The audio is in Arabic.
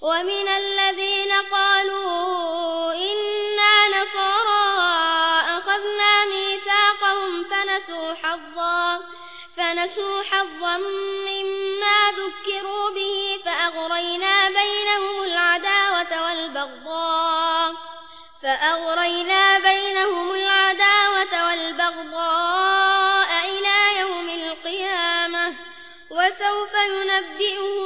ومن الذين قالوا إنا نصارى أخذنا ميثاقهم فنسوا حظا فنسوا حظا مما ذكروا به فأغرينا بينهم العداوة والبغضاء فأغرينا بينهم العداوة والبغضاء إلى يوم القيامة وسوف ينبئهم